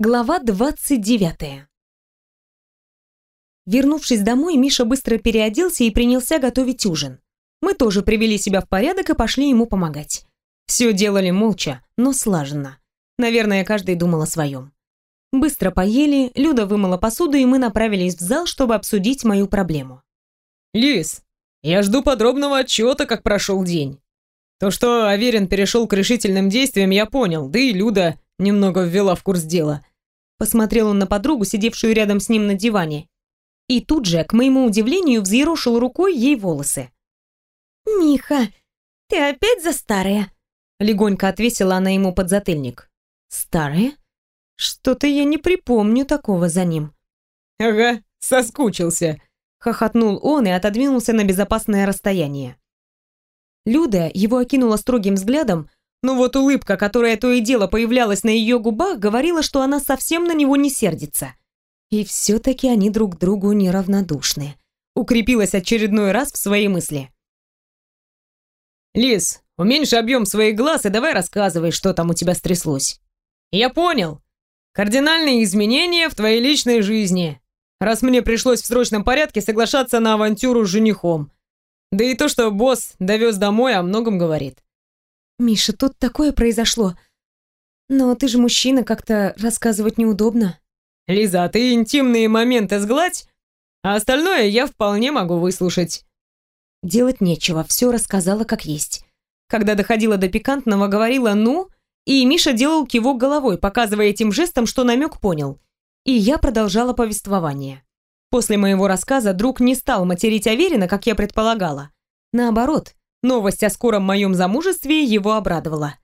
Глава 29. Вернувшись домой, Миша быстро переоделся и принялся готовить ужин. Мы тоже привели себя в порядок и пошли ему помогать. Все делали молча, но слаженно. Наверное, каждый думал о своем. Быстро поели, Люда вымыла посуду, и мы направились в зал, чтобы обсудить мою проблему. «Лис, я жду подробного отчета, как прошел день. То, что Аверин перешел к решительным действиям, я понял, да и Люда немного ввела в курс дела. Посмотрел он на подругу, сидевшую рядом с ним на диване. И тут же, к моему удивлению, взъерошил рукой ей волосы. «Миха, ты опять за старое?» Легонько отвесила она ему подзатыльник. «Старое? Что-то я не припомню такого за ним». «Ага, соскучился», — хохотнул он и отодвинулся на безопасное расстояние. Люда его окинула строгим взглядом, но вот улыбка, которая то и дело появлялась на ее губах, говорила, что она совсем на него не сердится. И все-таки они друг другу неравнодушны. Укрепилась очередной раз в своей мысли. «Лис, уменьши объем своих глаз и давай рассказывай, что там у тебя стряслось». «Я понял. Кардинальные изменения в твоей личной жизни, раз мне пришлось в срочном порядке соглашаться на авантюру с женихом. Да и то, что босс довез домой, о многом говорит. «Миша, тут такое произошло. Но ты же мужчина, как-то рассказывать неудобно». «Лиза, а ты интимные моменты сгладь, а остальное я вполне могу выслушать». Делать нечего, все рассказала как есть. Когда доходила до пикантного, говорила «ну», и Миша делал кивок головой, показывая этим жестом, что намек понял. И я продолжала повествование. После моего рассказа друг не стал материть Аверина, как я предполагала. Наоборот, Новость о скором моем замужестве его обрадовала.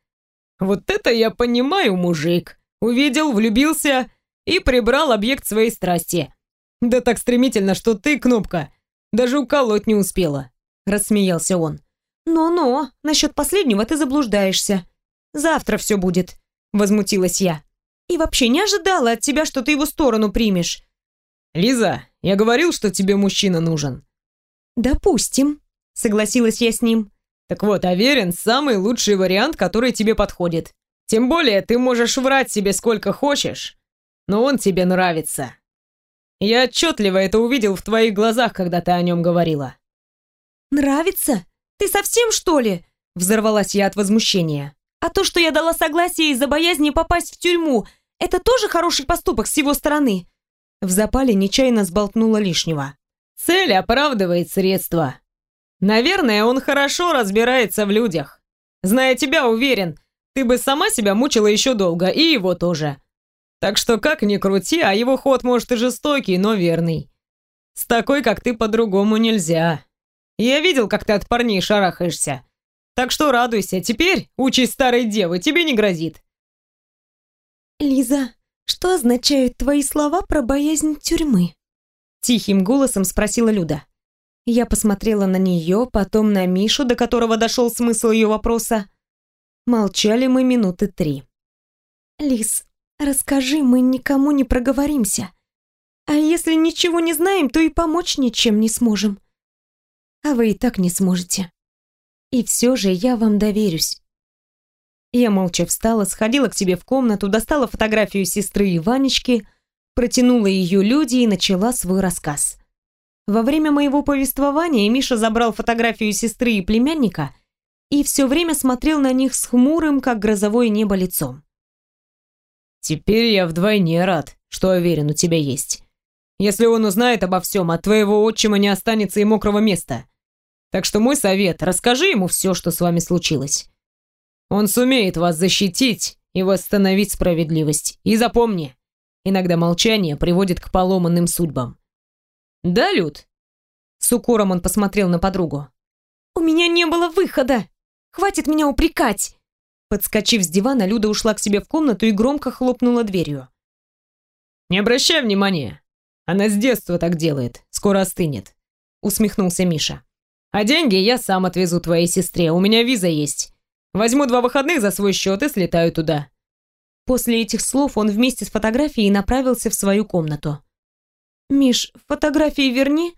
«Вот это я понимаю, мужик! Увидел, влюбился и прибрал объект своей страсти. Да так стремительно, что ты, Кнопка, даже уколоть не успела!» Рассмеялся он. «Но-но, насчет последнего ты заблуждаешься. Завтра все будет», — возмутилась я. «И вообще не ожидала от тебя, что ты его сторону примешь». «Лиза, я говорил, что тебе мужчина нужен». «Допустим», Согласилась я с ним. Так вот, Аверин самый лучший вариант, который тебе подходит. Тем более, ты можешь врать себе сколько хочешь, но он тебе нравится. Я отчетливо это увидел в твоих глазах, когда ты о нем говорила. Нравится? Ты совсем, что ли? Взорвалась я от возмущения. А то, что я дала согласие из-за боязни попасть в тюрьму, это тоже хороший поступок с его стороны. В запале нечаянно сболтнула лишнего. Цель оправдывает средства. Наверное, он хорошо разбирается в людях. Зная тебя, уверен, ты бы сама себя мучила еще долго, и его тоже. Так что как ни крути, а его ход может и жестокий, но верный. С такой, как ты, по-другому нельзя. Я видел, как ты от парней шарахаешься. Так что радуйся, теперь участь старой девы тебе не грозит. Лиза, что означают твои слова про боязнь тюрьмы? Тихим голосом спросила Люда. Я посмотрела на нее, потом на Мишу, до которого дошел смысл ее вопроса. Молчали мы минуты три. «Лис, расскажи, мы никому не проговоримся. А если ничего не знаем, то и помочь ничем не сможем. А вы и так не сможете. И все же я вам доверюсь». Я молча встала, сходила к себе в комнату, достала фотографию сестры Иванечки, протянула ее люди и начала свой рассказ. Во время моего повествования Миша забрал фотографию сестры и племянника и все время смотрел на них с хмурым, как грозовое небо, лицом. «Теперь я вдвойне рад, что уверен, у тебя есть. Если он узнает обо всем, от твоего отчима не останется и мокрого места. Так что мой совет, расскажи ему все, что с вами случилось. Он сумеет вас защитить и восстановить справедливость. И запомни, иногда молчание приводит к поломанным судьбам. Да, Люд?» С укором он посмотрел на подругу. «У меня не было выхода! Хватит меня упрекать!» Подскочив с дивана, Люда ушла к себе в комнату и громко хлопнула дверью. «Не обращай внимания. Она с детства так делает. Скоро остынет», — усмехнулся Миша. «А деньги я сам отвезу твоей сестре. У меня виза есть. Возьму два выходных за свой счет и слетаю туда». После этих слов он вместе с фотографией направился в свою комнату. «Миш, фотографии верни?»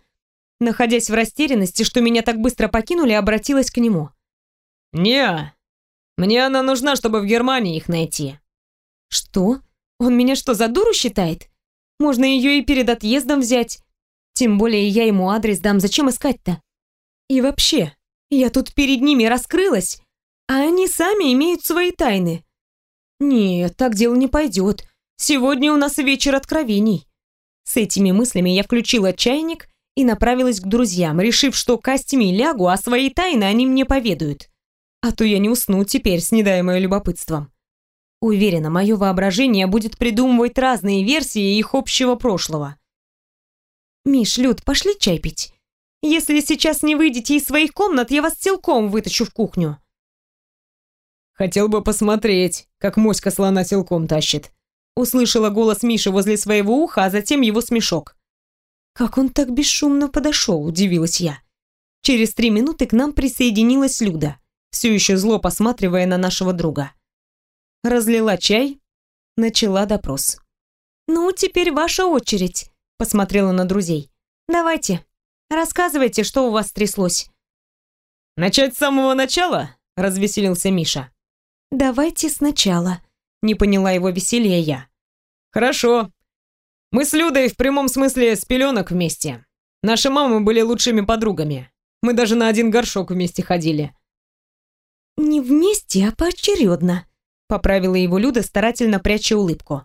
Находясь в растерянности, что меня так быстро покинули, обратилась к нему. не Мне она нужна, чтобы в Германии их найти». «Что?» Он меня что, за дуру считает? Можно ее и перед отъездом взять. Тем более я ему адрес дам, зачем искать-то? И вообще, я тут перед ними раскрылась, а они сами имеют свои тайны. Нет, так дело не пойдет. Сегодня у нас вечер откровений. С этими мыслями я включила чайник и направилась к друзьям, решив, что костями лягу, а свои тайны они мне поведают. А то я не усну теперь, снедаемая любопытством. Уверена, мое воображение будет придумывать разные версии их общего прошлого. «Миш, Люд, пошли чай пить. Если сейчас не выйдете из своих комнат, я вас целком вытащу в кухню». «Хотел бы посмотреть, как моська слона силком тащит», услышала голос Миши возле своего уха, а затем его смешок. «Как он так бесшумно подошел?» – удивилась я. Через три минуты к нам присоединилась Люда, все еще зло посматривая на нашего друга. Разлила чай, начала допрос. «Ну, теперь ваша очередь», – посмотрела на друзей. «Давайте, рассказывайте, что у вас тряслось». «Начать с самого начала?» – развеселился Миша. «Давайте сначала», — не поняла его веселья я. «Хорошо. Мы с Людой в прямом смысле с пеленок вместе. Наши мамы были лучшими подругами. Мы даже на один горшок вместе ходили». «Не вместе, а поочередно», — поправила его Люда, старательно пряча улыбку.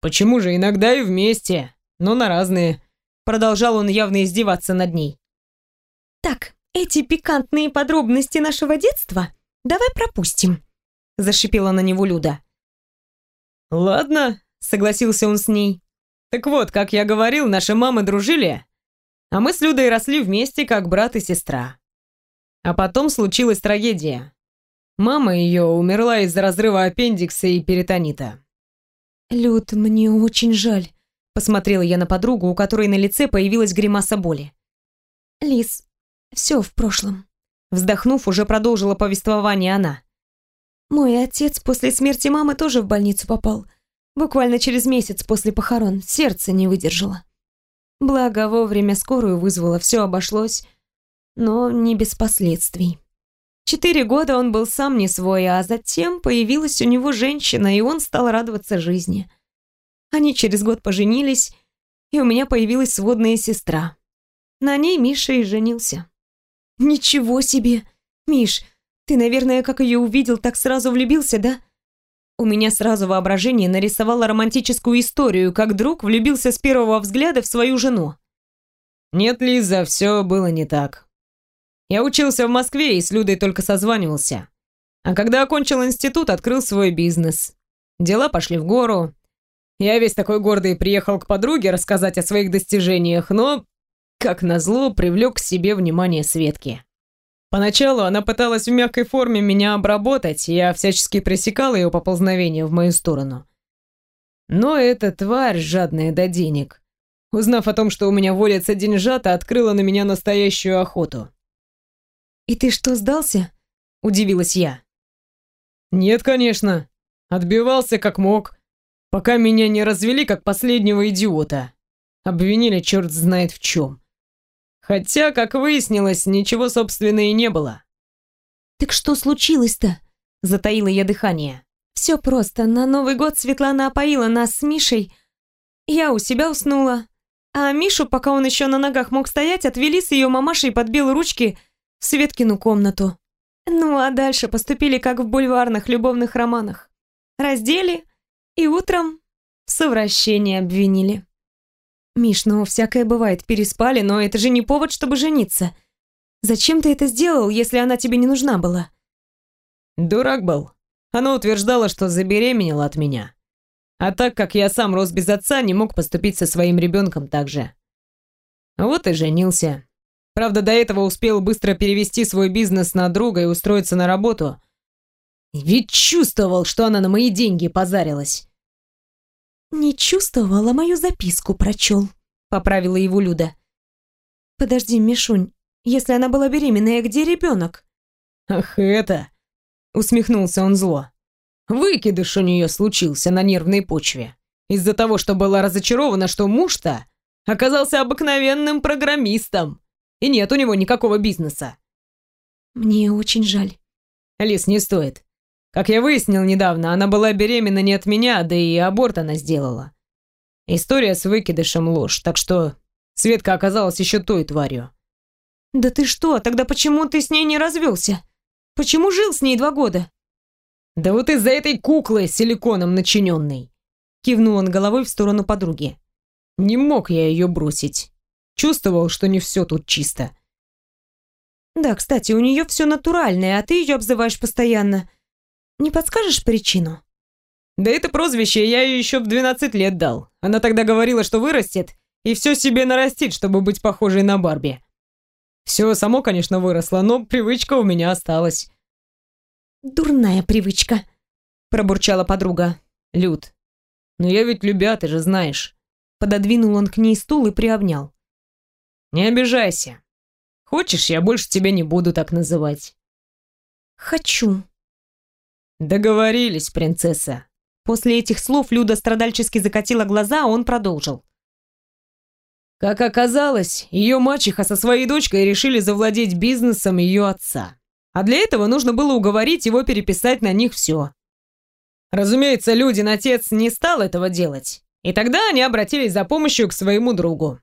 «Почему же иногда и вместе, но на разные?» Продолжал он явно издеваться над ней. «Так, эти пикантные подробности нашего детства давай пропустим», зашипела на него Люда. Ладно, согласился он с ней. Так вот, как я говорил, наши мамы дружили, а мы с Людой росли вместе, как брат и сестра. А потом случилась трагедия. Мама ее умерла из-за разрыва аппендикса и перитонита. «Люд, мне очень жаль», — посмотрела я на подругу, у которой на лице появилась гримаса боли. «Лис, все в прошлом», — вздохнув, уже продолжила повествование она. Мой отец после смерти мамы тоже в больницу попал. Буквально через месяц после похорон. Сердце не выдержало. Благо, вовремя скорую вызвала, все обошлось, но не без последствий. Четыре года он был сам не свой, а затем появилась у него женщина, и он стал радоваться жизни. Они через год поженились, и у меня появилась сводная сестра. На ней Миша и женился. «Ничего себе! Миш, ты, наверное, как ее увидел, так сразу влюбился, да? У меня сразу воображение нарисовало романтическую историю, как друг влюбился с первого взгляда в свою жену. Нет, Лиза, все было не так. Я учился в Москве и с Людой только созванивался. А когда окончил институт, открыл свой бизнес. Дела пошли в гору. Я весь такой гордый приехал к подруге рассказать о своих достижениях, но, как назло, привлек к себе внимание Светки. Поначалу она пыталась в мягкой форме меня обработать, я всячески пресекал ее поползновение в мою сторону. Но эта тварь, жадная до денег, узнав о том, что у меня водятся деньжата, открыла на меня настоящую охоту. «И ты что, сдался?» – удивилась я. «Нет, конечно. Отбивался как мог, пока меня не развели как последнего идиота. Обвинили черт знает в чем. Хотя, как выяснилось, ничего, собственно, и не было. «Так что случилось-то?» – затаила я дыхание. «Все просто. На Новый год Светлана опоила нас с Мишей. Я у себя уснула. А Мишу, пока он еще на ногах мог стоять, отвели с ее мамашей под белые ручки в Светкину комнату. Ну, а дальше поступили, как в бульварных любовных романах. Раздели и утром в совращении обвинили. «Миш, ну всякое бывает, переспали, но это же не повод, чтобы жениться. Зачем ты это сделал, если она тебе не нужна была?» «Дурак был. Она утверждала, что забеременела от меня. А так как я сам рос без отца, не мог поступить со своим ребенком так же. Вот и женился. Правда, до этого успел быстро перевести свой бизнес на друга и устроиться на работу. Ведь чувствовал, что она на мои деньги позарилась. «Не чувствовала, мою записку прочел», — поправила его Люда. «Подожди, Мишунь, если она была беременная, где ребенок?» «Ах, это...» — усмехнулся он зло. «Выкидыш у нее случился на нервной почве. Из-за того, что была разочарована, что муж-то оказался обыкновенным программистом, и нет у него никакого бизнеса». «Мне очень жаль». «Лис, не стоит. Как я выяснил недавно, она была беременна не от меня, да и аборт она сделала. История с выкидышем ложь, так что Светка оказалась еще той тварью. Да ты что, тогда почему ты с ней не развелся? Почему жил с ней два года? Да вот из-за этой куклы силиконом начиненной. Кивнул он головой в сторону подруги. Не мог я ее бросить. Чувствовал, что не все тут чисто. Да, кстати, у нее все натуральное, а ты ее обзываешь постоянно. Не подскажешь причину? Да это прозвище я ей еще в 12 лет дал. Она тогда говорила, что вырастет и все себе нарастит, чтобы быть похожей на Барби. Все само, конечно, выросло, но привычка у меня осталась. Дурная привычка, пробурчала подруга. Люд, ну я ведь любя, ты же знаешь. Пододвинул он к ней стул и приобнял. Не обижайся. Хочешь, я больше тебя не буду так называть. Хочу. Договорились, принцесса. После этих слов Люда страдальчески закатила глаза, а он продолжил. Как оказалось, ее мачеха со своей дочкой решили завладеть бизнесом ее отца. А для этого нужно было уговорить его переписать на них все. Разумеется, Людин отец не стал этого делать. И тогда они обратились за помощью к своему другу.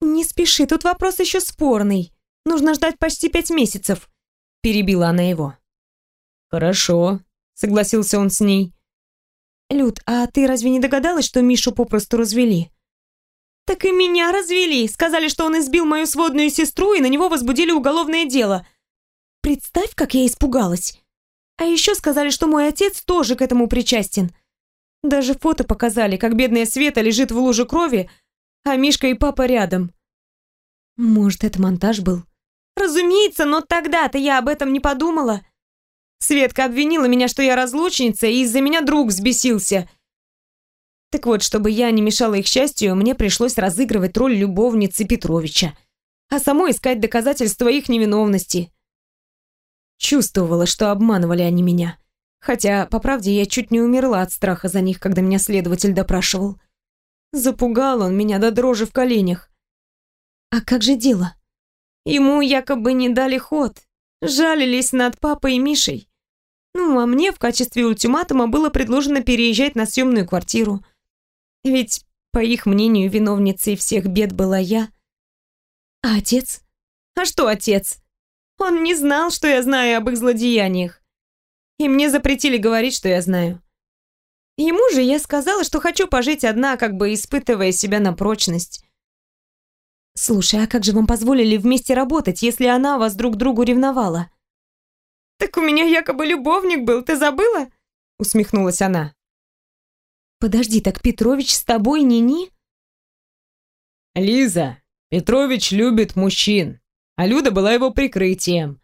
«Не спеши, тут вопрос еще спорный. Нужно ждать почти пять месяцев», — перебила она его. «Хорошо», — согласился он с ней. «Люд, а ты разве не догадалась, что Мишу попросту развели?» «Так и меня развели. Сказали, что он избил мою сводную сестру, и на него возбудили уголовное дело. Представь, как я испугалась. А еще сказали, что мой отец тоже к этому причастен. Даже фото показали, как бедная Света лежит в луже крови, а Мишка и папа рядом. Может, это монтаж был? Разумеется, но тогда-то я об этом не подумала. Светка обвинила меня, что я разлучница, и из-за меня друг взбесился. Так вот, чтобы я не мешала их счастью, мне пришлось разыгрывать роль любовницы Петровича, а самой искать доказательства их невиновности. Чувствовала, что обманывали они меня. Хотя, по правде, я чуть не умерла от страха за них, когда меня следователь допрашивал. Запугал он меня до дрожи в коленях. А как же дело? Ему якобы не дали ход, жалились над папой и Мишей. Ну, а мне в качестве ультиматума было предложено переезжать на съемную квартиру. Ведь, по их мнению, виновницей всех бед была я. А отец? А что отец? Он не знал, что я знаю об их злодеяниях. И мне запретили говорить, что я знаю. Ему же я сказала, что хочу пожить одна, как бы испытывая себя на прочность. Слушай, а как же вам позволили вместе работать, если она вас друг другу ревновала? Так у меня якобы любовник был, ты забыла? Усмехнулась она. Подожди, так Петрович с тобой ни-ни? Лиза, Петрович любит мужчин, а Люда была его прикрытием.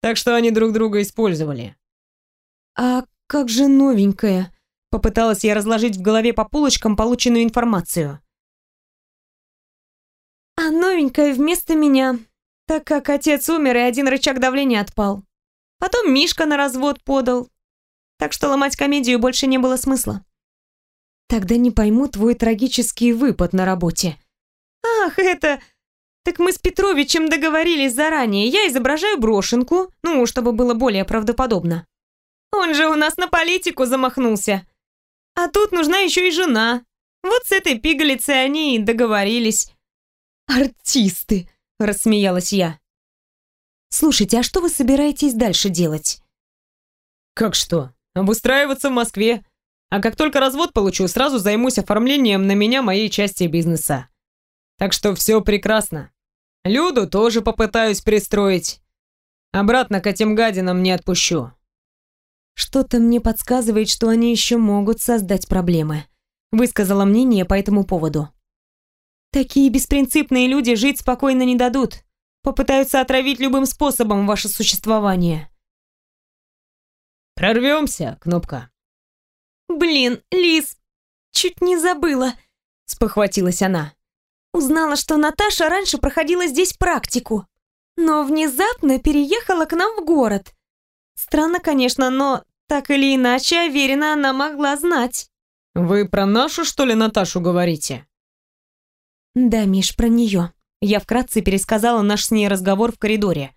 Так что они друг друга использовали. А как же новенькая? Попыталась я разложить в голове по полочкам полученную информацию. Новенькая вместо меня, так как отец умер и один рычаг давления отпал. Потом Мишка на развод подал. Так что ломать комедию больше не было смысла. Тогда не пойму твой трагический выпад на работе. Ах, это... Так мы с Петровичем договорились заранее. Я изображаю брошенку, ну, чтобы было более правдоподобно. Он же у нас на политику замахнулся. А тут нужна еще и жена. Вот с этой пигалицей они и договорились. Артисты, рассмеялась я. Слушайте, а что вы собираетесь дальше делать? Как что? Обустраиваться в Москве. А как только развод получу, сразу займусь оформлением на меня моей части бизнеса. Так что все прекрасно. Люду тоже попытаюсь пристроить. Обратно к этим гадинам не отпущу. Что-то мне подсказывает, что они еще могут создать проблемы. Высказала мнение по этому поводу. Такие беспринципные люди жить спокойно не дадут. Попытаются отравить любым способом ваше существование. Прорвемся, кнопка. «Блин, Лиз, чуть не забыла», — спохватилась она. «Узнала, что Наташа раньше проходила здесь практику, но внезапно переехала к нам в город. Странно, конечно, но так или иначе, уверена, она могла знать». «Вы про нашу, что ли, Наташу говорите?» «Да, Миш, про нее». Я вкратце пересказала наш с ней разговор в коридоре.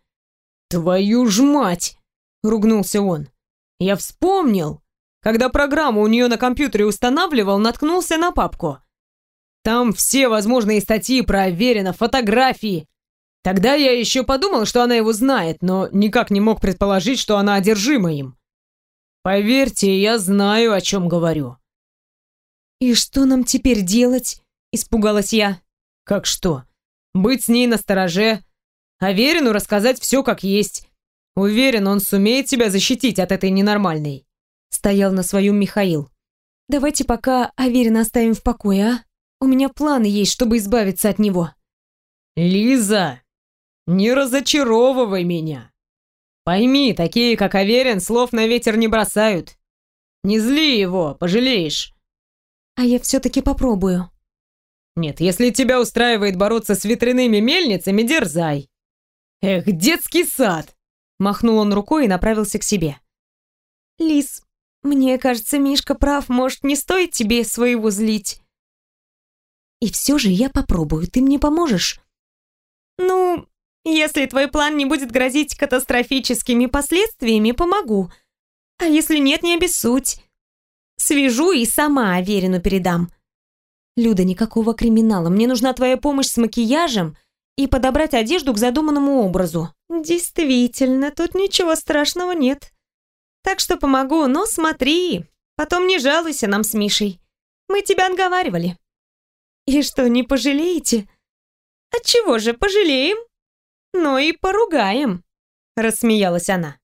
«Твою ж мать!» — ругнулся он. Я вспомнил. Когда программу у нее на компьютере устанавливал, наткнулся на папку. Там все возможные статьи про Аверина, фотографии. Тогда я еще подумал, что она его знает, но никак не мог предположить, что она одержима им. Поверьте, я знаю, о чем говорю. «И что нам теперь делать?» – испугалась я. «Как что? Быть с ней настороже. Аверину рассказать все как есть. Уверен, он сумеет тебя защитить от этой ненормальной». Стоял на своем Михаил. «Давайте пока Аверина оставим в покое, а? У меня планы есть, чтобы избавиться от него». «Лиза, не разочаровывай меня. Пойми, такие, как Аверин, слов на ветер не бросают. Не зли его, пожалеешь». «А я все-таки попробую». «Нет, если тебя устраивает бороться с ветряными мельницами, дерзай. Эх, детский сад!» Махнул он рукой и направился к себе. «Лис, мне кажется, Мишка прав, может, не стоит тебе своего злить». «И все же я попробую, ты мне поможешь?» «Ну, если твой план не будет грозить катастрофическими последствиями, помогу. А если нет, не обессудь. Свяжу и сама Аверину передам». «Люда, никакого криминала. Мне нужна твоя помощь с макияжем и подобрать одежду к задуманному образу». «Действительно, тут ничего страшного нет. Так что помогу, но смотри, потом не жалуйся нам с Мишей. Мы тебя отговаривали». «И что, не пожалеете?» «Отчего же, пожалеем, но и поругаем», — рассмеялась она.